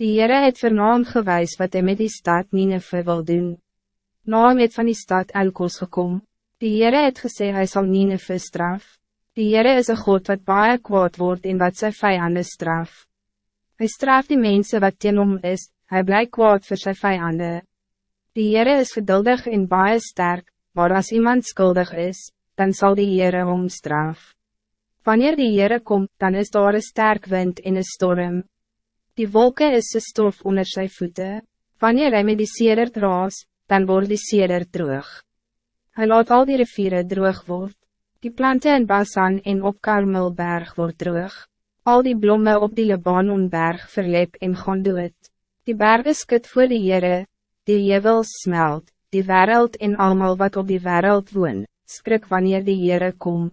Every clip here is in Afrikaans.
Die Heere het vir naam gewys wat hij met die stad Nineve wil doen. Naam het van die stad Elkos gekom. Die Heere het gesê hy sal Nineve straf. Die Heere is een God wat baie kwaad wordt en wat sy vijanden straf. Hij straf die mensen wat teen hom is, hij bly kwaad voor sy vijanden. Die Heere is geduldig en baie sterk, maar als iemand schuldig is, dan zal die Heere hom straf. Wanneer die Heere komt, dan is daar een sterk wind en een storm. Die wolken is de stof onder zijn voeten. Wanneer hij met die sedert raas, dan wordt die sedert droog. Hij laat al die rivieren droog worden. Die planten in Basan en op Karmelberg wordt droog. Al die bloemen op die Libanonberg verlep en gaan dood. Die bergen skut voor die Heere, die jewels smelt, die wereld en allemaal wat op die wereld woon, skrik wanneer die Heere kom.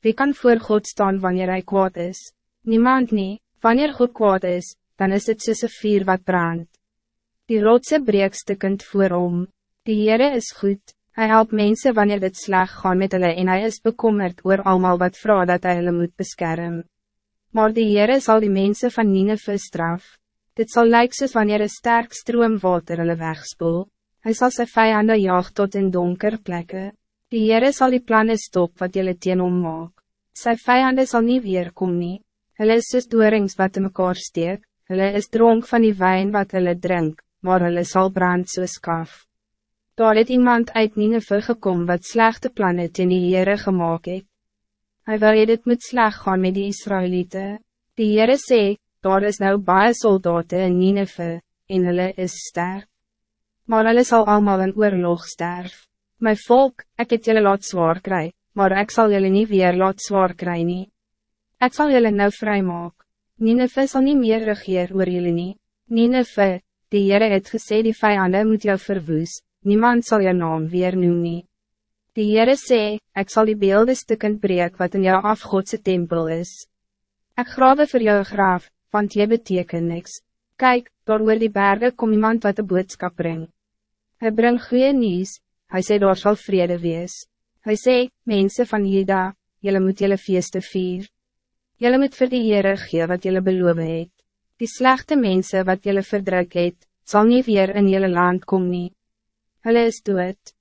Wie kan voor God staan wanneer hij kwaad is? Niemand nie, wanneer God kwaad is, dan is het soos een vuur wat brandt. Die rotse breek stikkend voor om. Die Heere is goed, hij helpt mensen wanneer dit slag gaan met hulle en hij is bekommerd oor allemaal wat vrouw dat hij hulle moet beschermen. Maar die Heere zal die mensen van Nineve straf. Dit zal lijken soos wanneer een sterk stroomwater hulle wegspoel. Hij zal zijn vijanden jaag tot in donker plekken. Die Heere zal die plannen stop wat jullie teen hom maak. Sy vijanden zal niet weerkom nie. Hulle is soos doorings wat in mekaar steek. Hulle is dronk van die wijn wat hulle drink, maar hulle sal brand soos kaf. Daar het iemand uit Nineve gekom wat slechte plannen teen die Heere gemaakt het. Hy wil jy dit moet sleg gaan met die Israëlieten. Die Heere sê, daar is nou baie soldaten in Nineve, en hulle is sterk. Maar hulle sal allemaal in oorlog sterf. My volk, ik het jullie laat zwaar kry, maar ik zal jullie niet weer laat zwaar kry nie. Ek sal jullie nou vry maak. Nineve sal nie meer regeer oor jullie nie. Nineve, die Heere het gesê die vijanden moet jou verwoes, niemand zal je naam weer noem nie. Die Heere sê, ek sal die beelde stukkend breek wat in jou afgodse tempel is. Ik grawe voor jou graaf, want jy beteken niks. Kijk, door oor die bergen kom iemand wat de boodskap bring. Hij brengt goede nieuws, hij sê daar sal vrede wees. Hij sê, mensen van Juda, jullie moet jullie feeste vier. Jullie moet vir die Heere gee wat jullie beloven het. Die slechte mensen wat jullie verdruk het, sal nie weer in jullie land kom nie. Hulle is dood.